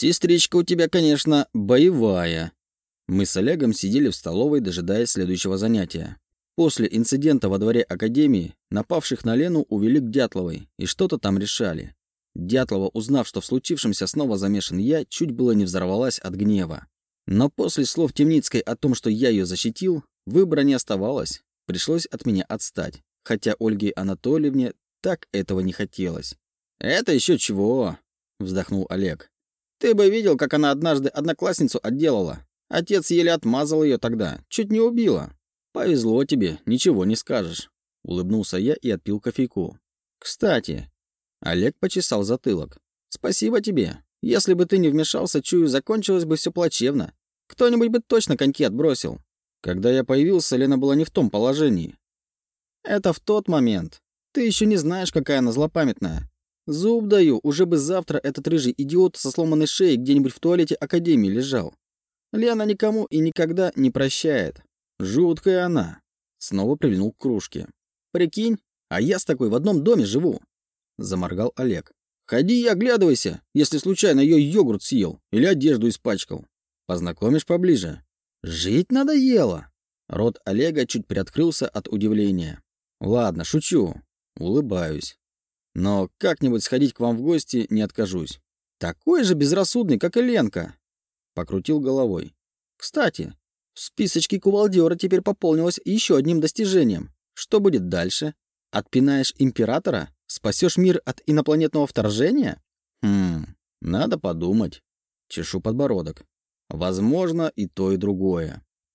«Сестричка у тебя, конечно, боевая». Мы с Олегом сидели в столовой, дожидаясь следующего занятия. После инцидента во дворе Академии напавших на Лену увели к Дятловой и что-то там решали. Дятлова, узнав, что в случившемся снова замешан я, чуть было не взорвалась от гнева. Но после слов Темницкой о том, что я ее защитил, выбора не оставалось. Пришлось от меня отстать. Хотя Ольге Анатольевне так этого не хотелось. «Это еще чего?» — вздохнул Олег. «Ты бы видел, как она однажды одноклассницу отделала. Отец еле отмазал ее тогда, чуть не убила. Повезло тебе, ничего не скажешь». Улыбнулся я и отпил кофейку. «Кстати...» Олег почесал затылок. «Спасибо тебе. Если бы ты не вмешался, чую, закончилось бы все плачевно. Кто-нибудь бы точно коньки отбросил. Когда я появился, Лена была не в том положении. Это в тот момент. Ты еще не знаешь, какая она злопамятная. Зуб даю, уже бы завтра этот рыжий идиот со сломанной шеей где-нибудь в туалете Академии лежал. Лена никому и никогда не прощает. Жуткая она. Снова прильнул к кружке. Прикинь, а я с такой в одном доме живу. Заморгал Олег. Ходи и оглядывайся, если случайно ее йогурт съел или одежду испачкал. Познакомишь поближе. Жить надоело. Рот Олега чуть приоткрылся от удивления. Ладно, шучу. Улыбаюсь. Но как-нибудь сходить к вам в гости не откажусь. Такой же безрассудный, как и Ленка. Покрутил головой. Кстати, в списочке кувалдера теперь пополнилось еще одним достижением. Что будет дальше? Отпинаешь императора? Спасешь мир от инопланетного вторжения? Хм, надо подумать. Чешу подбородок. Возможно, и то, и другое.